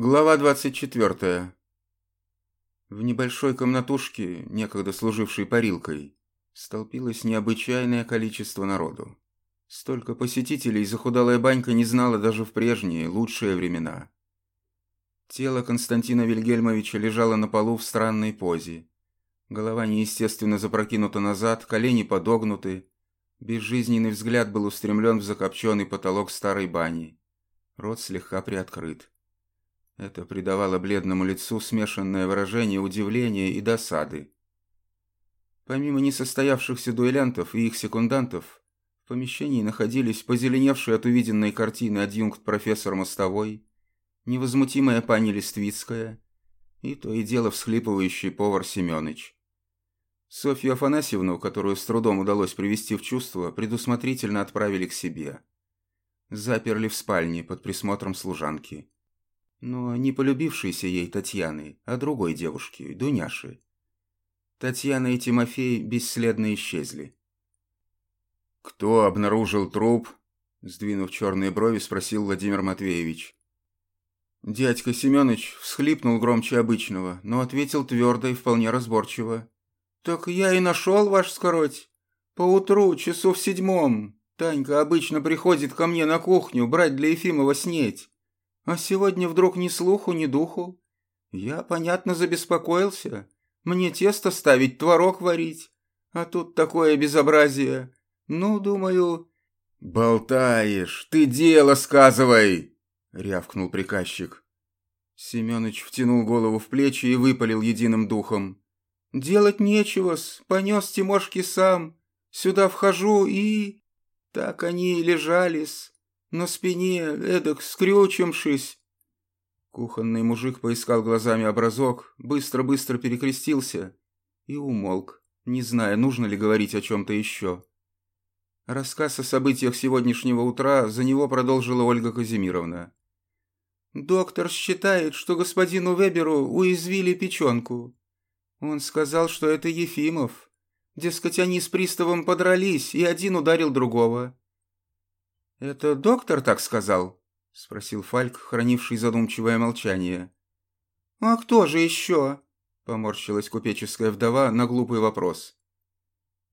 Глава 24. В небольшой комнатушке, некогда служившей парилкой, столпилось необычайное количество народу. Столько посетителей захудалая банька не знала даже в прежние, лучшие времена. Тело Константина Вильгельмовича лежало на полу в странной позе. Голова неестественно запрокинута назад, колени подогнуты. Безжизненный взгляд был устремлен в закопченный потолок старой бани. Рот слегка приоткрыт. Это придавало бледному лицу смешанное выражение удивления и досады. Помимо несостоявшихся дуэлянтов и их секундантов, в помещении находились позеленевший от увиденной картины адъюнкт профессор Мостовой, невозмутимая пани Листвицкая и то и дело всхлипывающий повар Семёныч. Софью Афанасьевну, которую с трудом удалось привести в чувство, предусмотрительно отправили к себе. Заперли в спальне под присмотром служанки но не полюбившейся ей Татьяны, а другой девушки, Дуняши. Татьяна и Тимофей бесследно исчезли. «Кто обнаружил труп?» Сдвинув черные брови, спросил Владимир Матвеевич. Дядька Семенович всхлипнул громче обычного, но ответил твердо и вполне разборчиво. «Так я и нашел, ваш скороть. Поутру, часу в седьмом, Танька обычно приходит ко мне на кухню брать для Ефимова снеть. А сегодня вдруг ни слуху, ни духу. Я, понятно, забеспокоился. Мне тесто ставить, творог варить. А тут такое безобразие. Ну, думаю... «Болтаешь! Ты дело сказывай!» — рявкнул приказчик. Семёныч втянул голову в плечи и выпалил единым духом. «Делать нечего-с, понес Тимошки сам. Сюда вхожу и...» Так они и лежались. На спине, эдак скрючившись. Кухонный мужик поискал глазами образок, быстро-быстро перекрестился и умолк, не зная, нужно ли говорить о чем-то еще. Рассказ о событиях сегодняшнего утра за него продолжила Ольга Казимировна. «Доктор считает, что господину Веберу уязвили печенку. Он сказал, что это Ефимов. Дескать, они с приставом подрались, и один ударил другого. «Это доктор так сказал?» — спросил Фальк, хранивший задумчивое молчание. «А кто же еще?» — поморщилась купеческая вдова на глупый вопрос.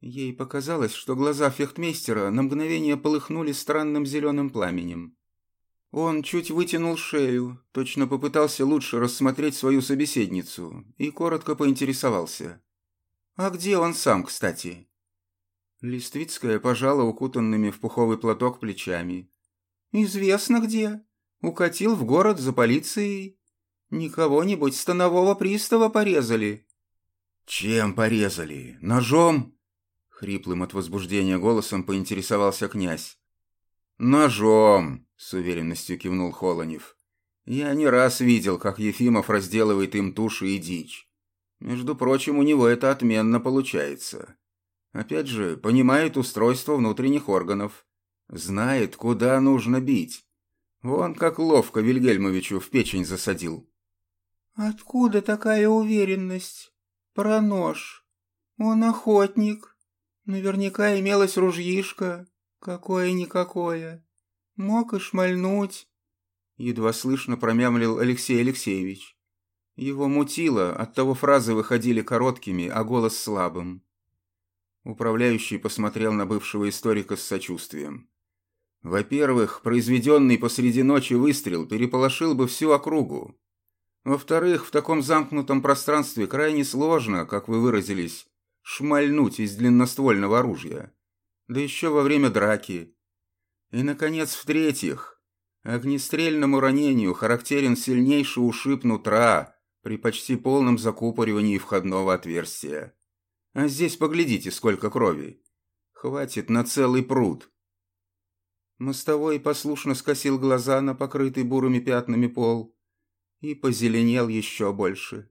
Ей показалось, что глаза фехтмейстера на мгновение полыхнули странным зеленым пламенем. Он чуть вытянул шею, точно попытался лучше рассмотреть свою собеседницу и коротко поинтересовался. «А где он сам, кстати?» Листвицкая пожала укутанными в пуховый платок плечами. «Известно где. Укатил в город за полицией. Не кого-нибудь станового пристава порезали». «Чем порезали? Ножом?» Хриплым от возбуждения голосом поинтересовался князь. «Ножом!» — с уверенностью кивнул Холонев. «Я не раз видел, как Ефимов разделывает им туши и дичь. Между прочим, у него это отменно получается. Опять же, понимает устройство внутренних органов. Знает, куда нужно бить. Вон как ловко Вильгельмовичу в печень засадил. «Откуда такая уверенность? Про нож. Он охотник. Наверняка имелось ружьишко. Какое-никакое. Мог и шмальнуть». Едва слышно промямлил Алексей Алексеевич. Его мутило, оттого фразы выходили короткими, а голос слабым. Управляющий посмотрел на бывшего историка с сочувствием. Во-первых, произведенный посреди ночи выстрел переполошил бы всю округу. Во-вторых, в таком замкнутом пространстве крайне сложно, как вы выразились, шмальнуть из длинноствольного оружия. Да еще во время драки. И, наконец, в-третьих, огнестрельному ранению характерен сильнейший ушиб нутра при почти полном закупоривании входного отверстия. А здесь поглядите, сколько крови. Хватит на целый пруд. Мостовой послушно скосил глаза на покрытый бурыми пятнами пол и позеленел еще больше.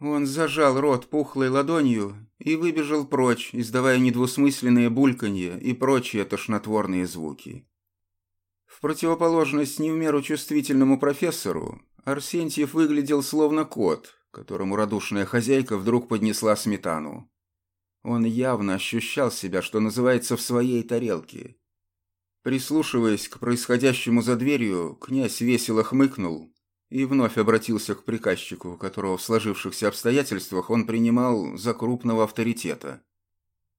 Он зажал рот пухлой ладонью и выбежал прочь, издавая недвусмысленные бульканье и прочие тошнотворные звуки. В противоположность не в меру чувствительному профессору, Арсентьев выглядел словно кот, которому радушная хозяйка вдруг поднесла сметану. Он явно ощущал себя, что называется, в своей тарелке. Прислушиваясь к происходящему за дверью, князь весело хмыкнул и вновь обратился к приказчику, которого в сложившихся обстоятельствах он принимал за крупного авторитета.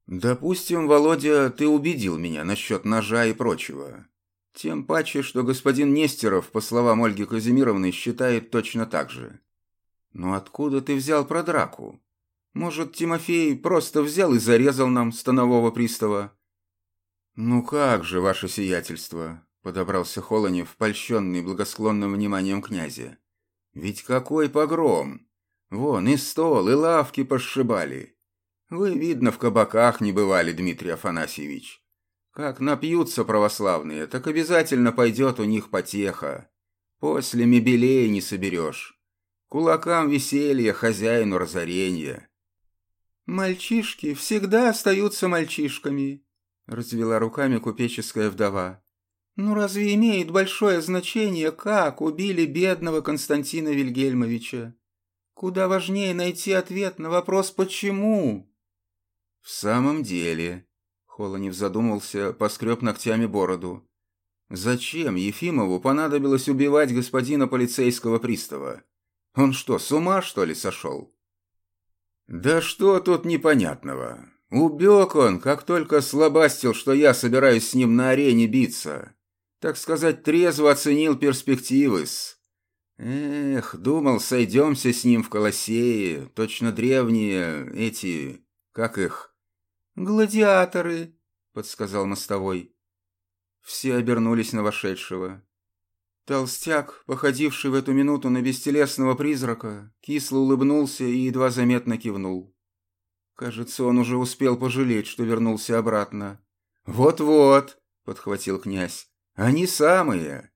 «Допустим, Володя, ты убедил меня насчет ножа и прочего. Тем паче, что господин Нестеров, по словам Ольги Казимировны, считает точно так же. Но откуда ты взял про драку? Может, Тимофей просто взял и зарезал нам станового пристава?» «Ну как же, ваше сиятельство?» — подобрался Холонев, польщенный благосклонным вниманием князя. «Ведь какой погром! Вон и стол, и лавки пошибали. Вы, видно, в кабаках не бывали, Дмитрий Афанасьевич. Как напьются православные, так обязательно пойдет у них потеха. После мебелей не соберешь. Кулакам веселье, хозяину разорение». «Мальчишки всегда остаются мальчишками», — развела руками купеческая вдова. Ну разве имеет большое значение, как убили бедного Константина Вильгельмовича? Куда важнее найти ответ на вопрос «почему?». В самом деле, Холонев задумался, поскреб ногтями бороду. Зачем Ефимову понадобилось убивать господина полицейского пристава? Он что, с ума, что ли, сошел? Да что тут непонятного? Убег он, как только слабастил, что я собираюсь с ним на арене биться так сказать, трезво оценил перспективы -с. Эх, думал, сойдемся с ним в Колосее, точно древние эти, как их? Гладиаторы, подсказал мостовой. Все обернулись на вошедшего. Толстяк, походивший в эту минуту на бестелесного призрака, кисло улыбнулся и едва заметно кивнул. Кажется, он уже успел пожалеть, что вернулся обратно. «Вот-вот», — подхватил князь, они самые.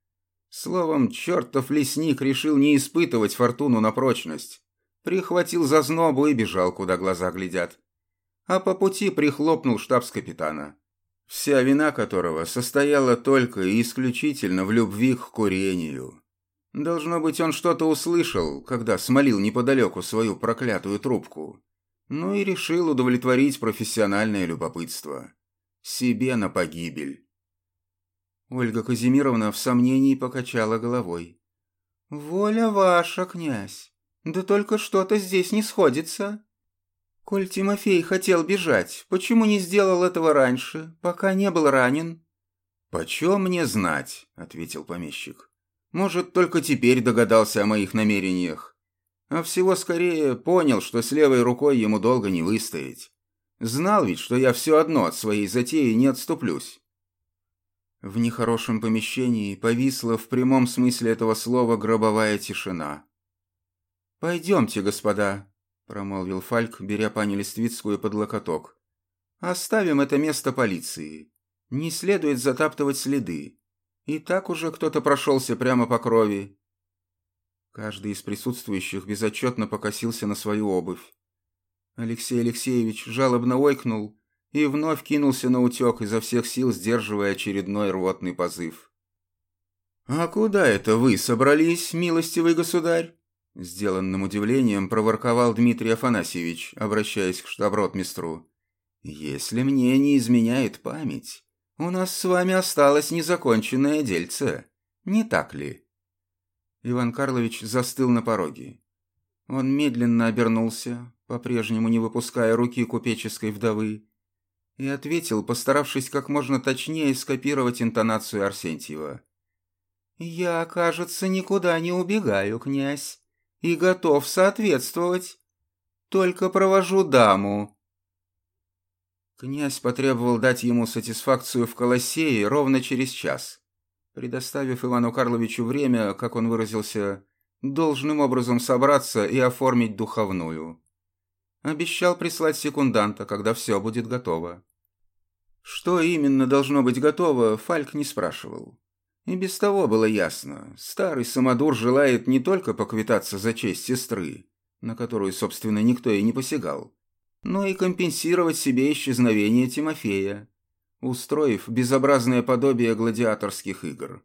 Словом, чертов лесник решил не испытывать фортуну на прочность. Прихватил за знобу и бежал, куда глаза глядят. А по пути прихлопнул штабс-капитана. Вся вина которого состояла только и исключительно в любви к курению. Должно быть, он что-то услышал, когда смолил неподалеку свою проклятую трубку. Ну и решил удовлетворить профессиональное любопытство. Себе на погибель. Ольга Казимировна в сомнении покачала головой. «Воля ваша, князь. Да только что-то здесь не сходится. Коль Тимофей хотел бежать, почему не сделал этого раньше, пока не был ранен?» «Почем мне знать?» — ответил помещик. «Может, только теперь догадался о моих намерениях. А всего скорее понял, что с левой рукой ему долго не выстоять. Знал ведь, что я все одно от своей затеи не отступлюсь. В нехорошем помещении повисла в прямом смысле этого слова гробовая тишина. «Пойдемте, господа», — промолвил Фальк, беря пани Листвицкую под локоток. «Оставим это место полиции. Не следует затаптывать следы. И так уже кто-то прошелся прямо по крови». Каждый из присутствующих безотчетно покосился на свою обувь. Алексей Алексеевич жалобно ойкнул и вновь кинулся на утек, изо всех сил сдерживая очередной рвотный позыв. «А куда это вы собрались, милостивый государь?» Сделанным удивлением проворковал Дмитрий Афанасьевич, обращаясь к штаб-ротмистру. «Если мне не изменяет память, у нас с вами осталось незаконченное дельце, не так ли?» Иван Карлович застыл на пороге. Он медленно обернулся, по-прежнему не выпуская руки купеческой вдовы, и ответил, постаравшись как можно точнее скопировать интонацию Арсентьева. «Я, кажется, никуда не убегаю, князь, и готов соответствовать. Только провожу даму». Князь потребовал дать ему сатисфакцию в Колосее ровно через час, предоставив Ивану Карловичу время, как он выразился, должным образом собраться и оформить духовную. Обещал прислать секунданта, когда все будет готово. Что именно должно быть готово, Фальк не спрашивал. И без того было ясно. Старый самодур желает не только поквитаться за честь сестры, на которую, собственно, никто и не посягал, но и компенсировать себе исчезновение Тимофея, устроив безобразное подобие гладиаторских игр.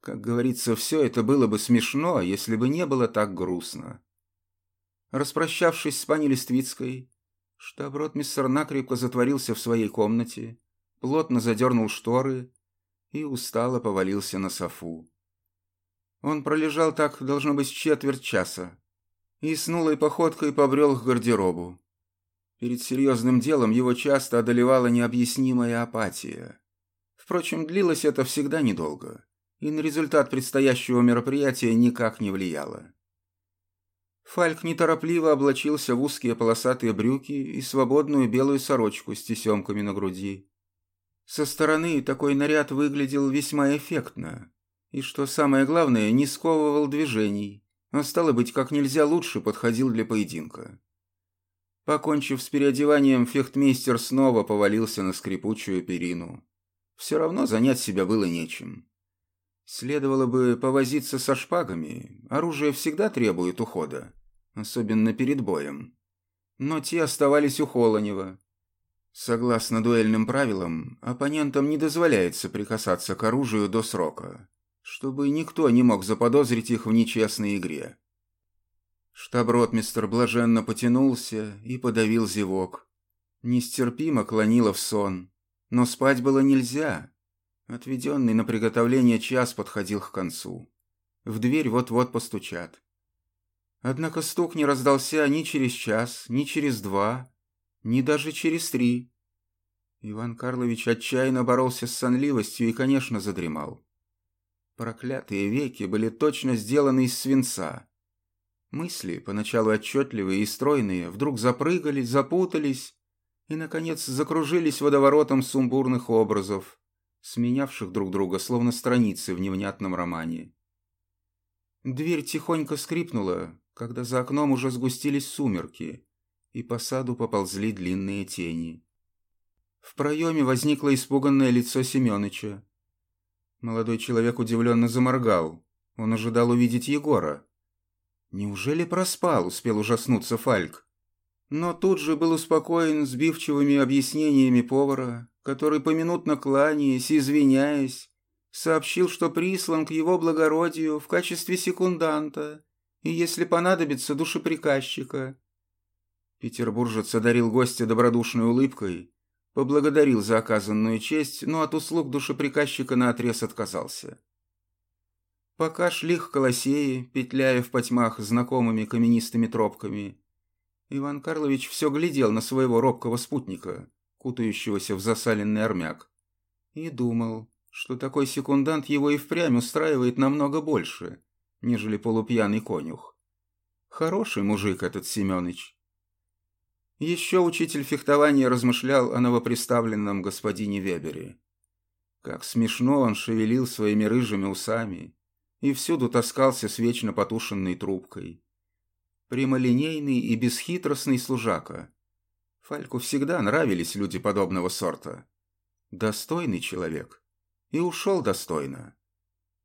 Как говорится, все это было бы смешно, если бы не было так грустно. Распрощавшись с пани Листвицкой, штаб-ротмиссер накрепко затворился в своей комнате, плотно задернул шторы и устало повалился на софу. Он пролежал так, должно быть, четверть часа, и с нулой походкой побрел к гардеробу. Перед серьезным делом его часто одолевала необъяснимая апатия. Впрочем, длилось это всегда недолго, и на результат предстоящего мероприятия никак не влияло. Фальк неторопливо облачился в узкие полосатые брюки и свободную белую сорочку с тесемками на груди. Со стороны такой наряд выглядел весьма эффектно, и, что самое главное, не сковывал движений, а стало быть, как нельзя лучше подходил для поединка. Покончив с переодеванием, фехтмейстер снова повалился на скрипучую перину. Все равно занять себя было нечем. Следовало бы повозиться со шпагами, оружие всегда требует ухода, особенно перед боем. Но те оставались у Холонева. Согласно дуэльным правилам, оппонентам не дозволяется прикасаться к оружию до срока чтобы никто не мог заподозрить их в нечестной игре. Штаб-ротмистр блаженно потянулся и подавил зевок. Нестерпимо клонило в сон, но спать было нельзя. Отведенный на приготовление час подходил к концу. В дверь вот-вот постучат. Однако стук не раздался ни через час, ни через два, ни даже через три. Иван Карлович отчаянно боролся с сонливостью и, конечно, задремал. Проклятые веки были точно сделаны из свинца. Мысли, поначалу отчетливые и стройные, вдруг запрыгали, запутались и, наконец, закружились водоворотом сумбурных образов, сменявших друг друга, словно страницы в невнятном романе. Дверь тихонько скрипнула, когда за окном уже сгустились сумерки, и по саду поползли длинные тени. В проеме возникло испуганное лицо Семёныча. Молодой человек удивленно заморгал. Он ожидал увидеть Егора. Неужели проспал, успел ужаснуться Фальк? Но тут же был успокоен сбивчивыми объяснениями повара, который, поминутно кланяясь и извиняясь, сообщил, что прислан к его благородию в качестве секунданта и, если понадобится, душеприказчика. Петербуржец одарил гостя добродушной улыбкой Поблагодарил за оказанную честь, но от услуг душеприказчика наотрез отказался. Пока шли к Колосеи, петляя в потьмах знакомыми каменистыми тропками, Иван Карлович все глядел на своего робкого спутника, кутающегося в засаленный армяк, и думал, что такой секундант его и впрямь устраивает намного больше, нежели полупьяный конюх. Хороший мужик этот Семёныч. Еще учитель фехтования размышлял о новоприставленном господине Вебере. Как смешно он шевелил своими рыжими усами и всюду таскался с вечно потушенной трубкой. Прямолинейный и бесхитростный служака. Фальку всегда нравились люди подобного сорта. Достойный человек. И ушел достойно.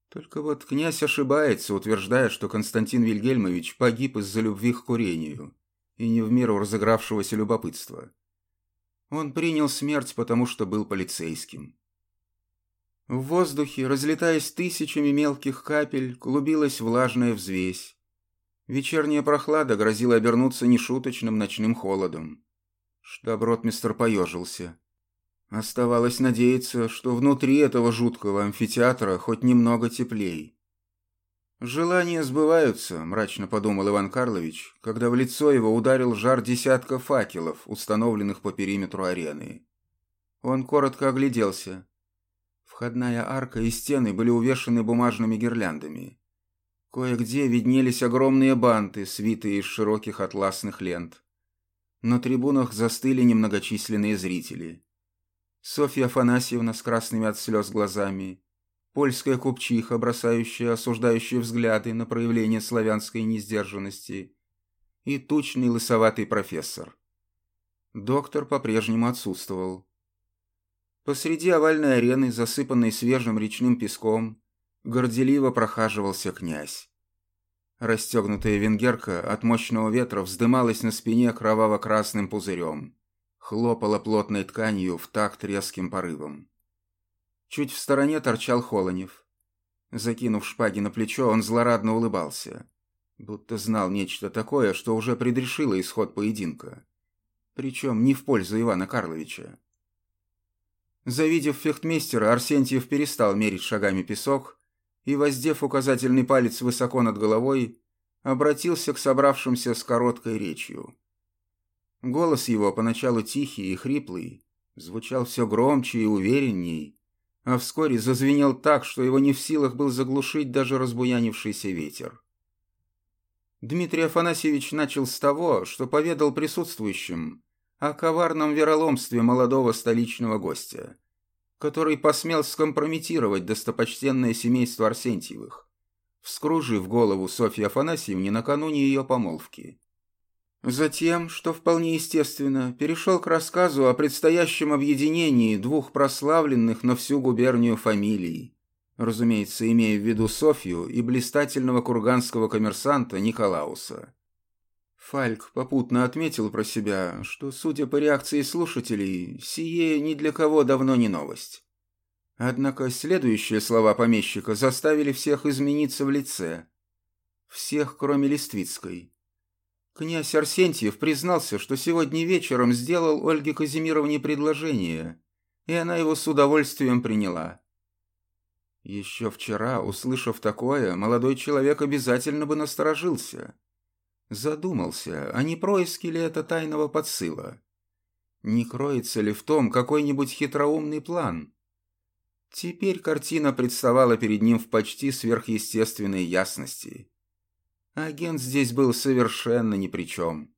Только вот князь ошибается, утверждая, что Константин Вильгельмович погиб из-за любви к курению и не в меру разыгравшегося любопытства. Он принял смерть, потому что был полицейским. В воздухе, разлетаясь тысячами мелких капель, клубилась влажная взвесь. Вечерняя прохлада грозила обернуться нешуточным ночным холодом. Штаб-ротмистр поежился. Оставалось надеяться, что внутри этого жуткого амфитеатра хоть немного теплей. «Желания сбываются», – мрачно подумал Иван Карлович, когда в лицо его ударил жар десятка факелов, установленных по периметру арены. Он коротко огляделся. Входная арка и стены были увешаны бумажными гирляндами. Кое-где виднелись огромные банты, свитые из широких атласных лент. На трибунах застыли немногочисленные зрители. Софья Афанасьевна с красными от слез глазами, польская купчиха, бросающая осуждающие взгляды на проявление славянской несдержанности, и тучный лысоватый профессор. Доктор по-прежнему отсутствовал. Посреди овальной арены, засыпанной свежим речным песком, горделиво прохаживался князь. Расстегнутая венгерка от мощного ветра вздымалась на спине кроваво-красным пузырем, хлопала плотной тканью в такт резким порывом. Чуть в стороне торчал Холонев. Закинув шпаги на плечо, он злорадно улыбался. Будто знал нечто такое, что уже предрешило исход поединка. Причем не в пользу Ивана Карловича. Завидев фехтмейстера, Арсентьев перестал мерить шагами песок и, воздев указательный палец высоко над головой, обратился к собравшимся с короткой речью. Голос его, поначалу тихий и хриплый, звучал все громче и уверенней, а вскоре зазвенел так, что его не в силах был заглушить даже разбуянившийся ветер. Дмитрий Афанасьевич начал с того, что поведал присутствующим о коварном вероломстве молодого столичного гостя, который посмел скомпрометировать достопочтенное семейство Арсентьевых, вскружив голову Софьи Афанасьевне накануне ее помолвки. Затем, что вполне естественно, перешел к рассказу о предстоящем объединении двух прославленных на всю губернию фамилий, разумеется, имея в виду Софью и блистательного курганского коммерсанта Николауса. Фальк попутно отметил про себя, что, судя по реакции слушателей, сие ни для кого давно не новость. Однако следующие слова помещика заставили всех измениться в лице. Всех, кроме Листвицкой. Князь Арсентьев признался, что сегодня вечером сделал Ольге Казимировне предложение, и она его с удовольствием приняла. Еще вчера, услышав такое, молодой человек обязательно бы насторожился. Задумался, а не происки ли это тайного подсыла? Не кроется ли в том какой-нибудь хитроумный план? Теперь картина представала перед ним в почти сверхъестественной ясности. Агент здесь был совершенно ни при чем.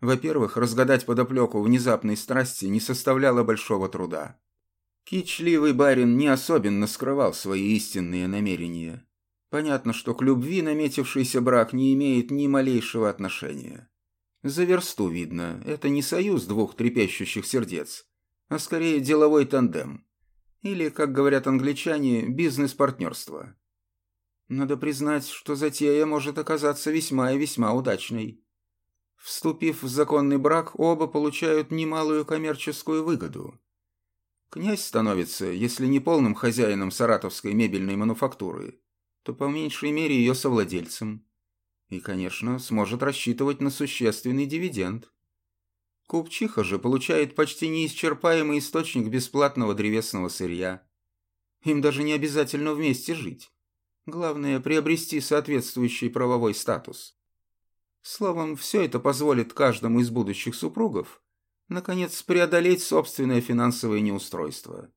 Во-первых, разгадать подоплеку внезапной страсти не составляло большого труда. Кичливый барин не особенно скрывал свои истинные намерения. Понятно, что к любви наметившийся брак не имеет ни малейшего отношения. За версту видно, это не союз двух трепещущих сердец, а скорее деловой тандем. Или, как говорят англичане, бизнес-партнерство. Надо признать, что затея может оказаться весьма и весьма удачной. Вступив в законный брак, оба получают немалую коммерческую выгоду. Князь становится, если не полным хозяином саратовской мебельной мануфактуры, то по меньшей мере ее совладельцем. И, конечно, сможет рассчитывать на существенный дивиденд. Купчиха же получает почти неисчерпаемый источник бесплатного древесного сырья. Им даже не обязательно вместе жить. Главное – приобрести соответствующий правовой статус. Словом, все это позволит каждому из будущих супругов наконец, преодолеть собственное финансовое неустройство.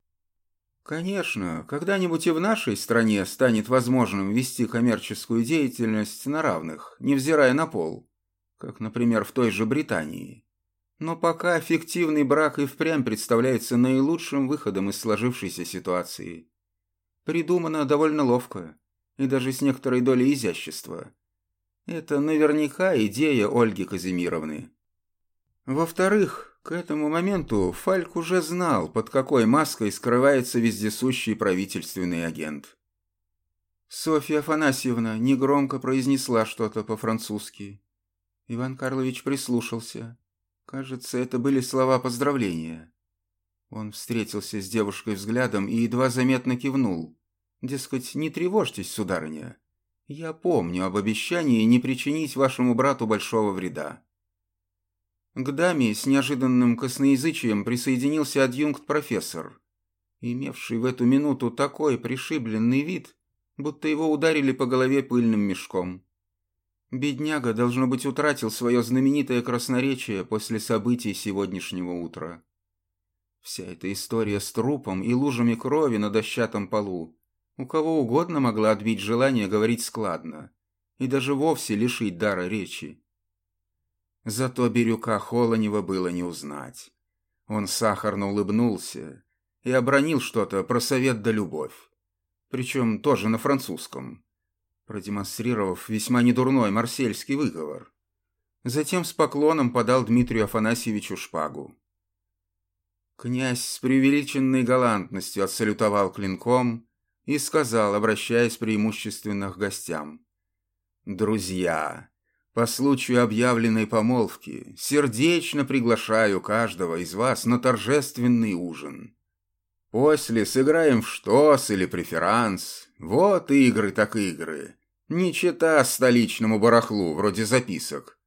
Конечно, когда-нибудь и в нашей стране станет возможным вести коммерческую деятельность на равных, невзирая на пол, как, например, в той же Британии. Но пока фиктивный брак и впрямь представляется наилучшим выходом из сложившейся ситуации. Придумано довольно ловко и даже с некоторой долей изящества. Это наверняка идея Ольги Казимировны. Во-вторых, к этому моменту Фальк уже знал, под какой маской скрывается вездесущий правительственный агент. Софья Афанасьевна негромко произнесла что-то по-французски. Иван Карлович прислушался. Кажется, это были слова поздравления. Он встретился с девушкой взглядом и едва заметно кивнул. Дескать, не тревожьтесь, сударыня. Я помню об обещании не причинить вашему брату большого вреда. К даме с неожиданным косноязычием присоединился адъюнкт-профессор, имевший в эту минуту такой пришибленный вид, будто его ударили по голове пыльным мешком. Бедняга, должно быть, утратил свое знаменитое красноречие после событий сегодняшнего утра. Вся эта история с трупом и лужами крови на дощатом полу у кого угодно могла отбить желание говорить складно и даже вовсе лишить дара речи. Зато Бирюка Холонева было не узнать. Он сахарно улыбнулся и обронил что-то про совет да любовь. Причем тоже на французском, продемонстрировав весьма недурной марсельский выговор. Затем с поклоном подал Дмитрию Афанасьевичу шпагу. Князь с преувеличенной галантностью отсалютовал клинком и сказал, обращаясь преимущественно к гостям. «Друзья, по случаю объявленной помолвки сердечно приглашаю каждого из вас на торжественный ужин. После сыграем в штос или преферанс. Вот игры так игры. Не чита столичному барахлу, вроде записок.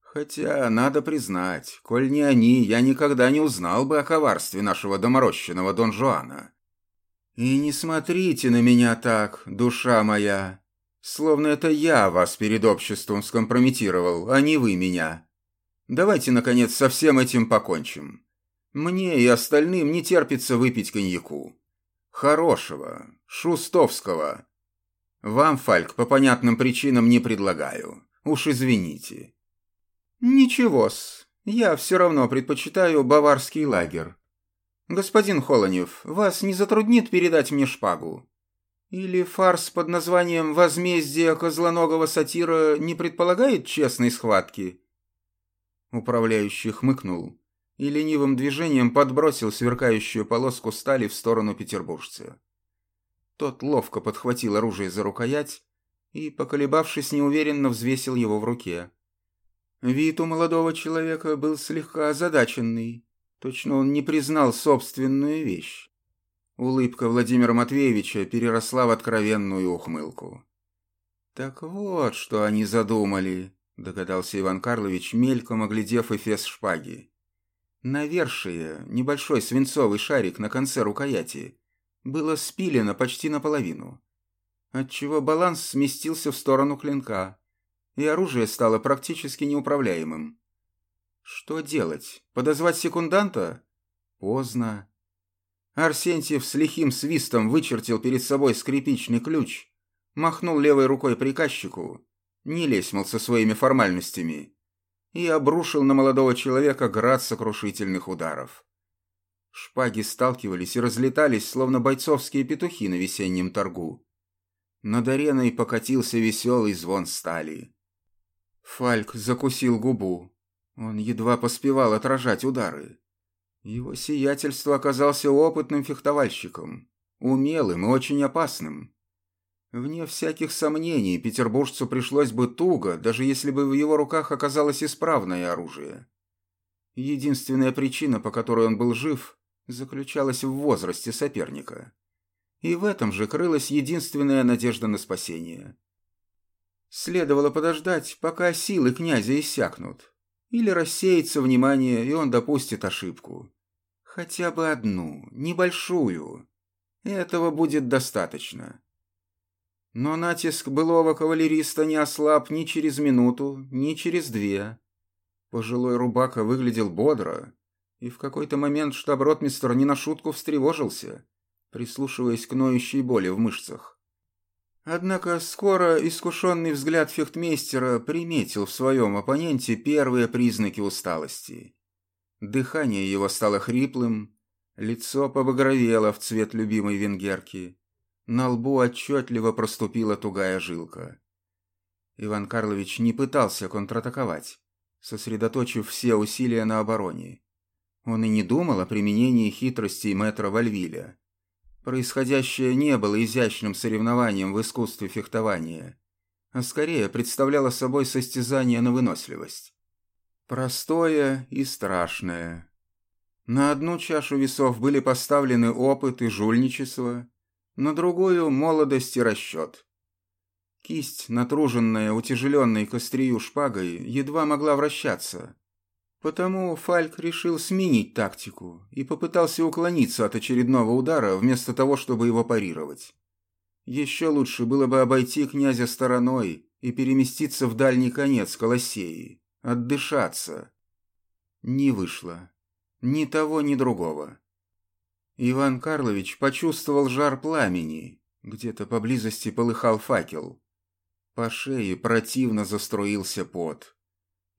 Хотя, надо признать, коль не они, я никогда не узнал бы о коварстве нашего доморощенного Дон Жуана. И не смотрите на меня так, душа моя, словно это я вас перед обществом скомпрометировал, а не вы меня. Давайте, наконец, со всем этим покончим. Мне и остальным не терпится выпить коньяку. Хорошего, шустовского. Вам, Фальк, по понятным причинам не предлагаю. Уж извините. Ничего-с, я все равно предпочитаю баварский лагерь. Господин Холонев, вас не затруднит передать мне шпагу? Или фарс под названием «Возмездие козлоногого сатира» не предполагает честной схватки? Управляющий хмыкнул и ленивым движением подбросил сверкающую полоску стали в сторону петербуржца. Тот ловко подхватил оружие за рукоять и, поколебавшись, неуверенно взвесил его в руке. Вид у молодого человека был слегка озадаченный. Точно он не признал собственную вещь. Улыбка Владимира Матвеевича переросла в откровенную ухмылку. «Так вот, что они задумали», — догадался Иван Карлович, мельком оглядев эфес шпаги. Навершие, небольшой свинцовый шарик на конце рукояти, было спилено почти наполовину, отчего баланс сместился в сторону клинка, и оружие стало практически неуправляемым. Что делать? Подозвать секунданта? Поздно. Арсентьев с лихим свистом вычертил перед собой скрипичный ключ, махнул левой рукой приказчику, не лезь, мол, со своими формальностями, и обрушил на молодого человека град сокрушительных ударов. Шпаги сталкивались и разлетались, словно бойцовские петухи на весеннем торгу. Над ареной покатился веселый звон стали. Фальк закусил губу. Он едва поспевал отражать удары. Его сиятельство оказался опытным фехтовальщиком, умелым и очень опасным. Вне всяких сомнений, петербуржцу пришлось бы туго, даже если бы в его руках оказалось исправное оружие. Единственная причина, по которой он был жив, заключалась в возрасте соперника. И в этом же крылась единственная надежда на спасение. Следовало подождать, пока силы князя иссякнут. Или рассеется внимание, и он допустит ошибку. Хотя бы одну, небольшую. Этого будет достаточно. Но натиск былого кавалериста не ослаб ни через минуту, ни через две. Пожилой рубака выглядел бодро, и в какой-то момент штаб-ротмистр не на шутку встревожился, прислушиваясь к ноющей боли в мышцах. Однако скоро искушенный взгляд фехтмейстера приметил в своем оппоненте первые признаки усталости. Дыхание его стало хриплым, лицо побагровело в цвет любимой венгерки. На лбу отчетливо проступила тугая жилка. Иван Карлович не пытался контратаковать, сосредоточив все усилия на обороне. Он и не думал о применении хитростей мэтра Вальвиля. Происходящее не было изящным соревнованием в искусстве фехтования, а скорее представляло собой состязание на выносливость. Простое и страшное. На одну чашу весов были поставлены опыт и жульничество, на другую – молодость и расчет. Кисть, натруженная утяжеленной к острию шпагой, едва могла вращаться, Потому Фальк решил сменить тактику и попытался уклониться от очередного удара, вместо того, чтобы его парировать. Еще лучше было бы обойти князя стороной и переместиться в дальний конец Колоссеи, отдышаться. Не вышло. Ни того, ни другого. Иван Карлович почувствовал жар пламени. Где-то поблизости полыхал факел. По шее противно заструился пот.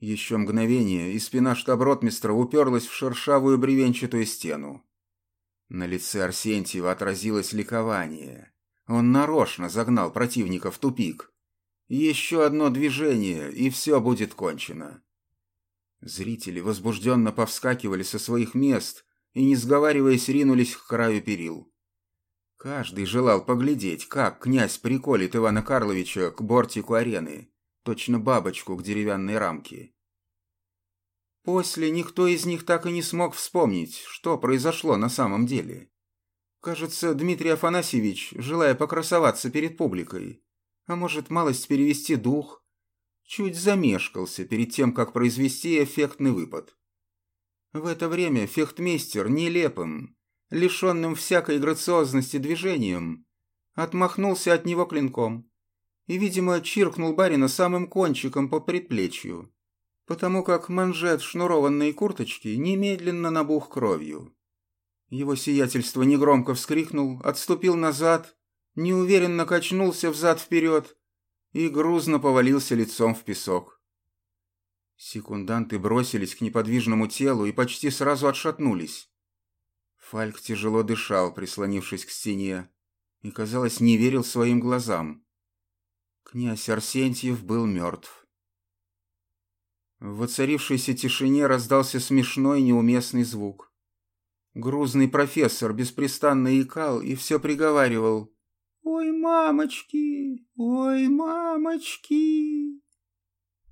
Еще мгновение, и спина штаб-ротмистра уперлась в шершавую бревенчатую стену. На лице Арсентьева отразилось ликование. Он нарочно загнал противника в тупик. Еще одно движение, и все будет кончено. Зрители возбужденно повскакивали со своих мест и, не сговариваясь, ринулись к краю перил. Каждый желал поглядеть, как князь приколит Ивана Карловича к бортику арены, точно бабочку к деревянной рамке. После никто из них так и не смог вспомнить, что произошло на самом деле. Кажется, Дмитрий Афанасьевич, желая покрасоваться перед публикой, а может, малость перевести дух, чуть замешкался перед тем, как произвести эффектный выпад. В это время фехтмейстер нелепым, лишенным всякой грациозности движением, отмахнулся от него клинком и, видимо, чиркнул барина самым кончиком по предплечью, потому как манжет шнурованной курточки немедленно набух кровью. Его сиятельство негромко вскрикнул, отступил назад, неуверенно качнулся взад-вперед и грузно повалился лицом в песок. Секунданты бросились к неподвижному телу и почти сразу отшатнулись. Фальк тяжело дышал, прислонившись к стене, и, казалось, не верил своим глазам. Князь Арсентьев был мертв. В воцарившейся тишине раздался смешной неуместный звук. Грузный профессор беспрестанно икал и все приговаривал «Ой, мамочки! Ой, мамочки!»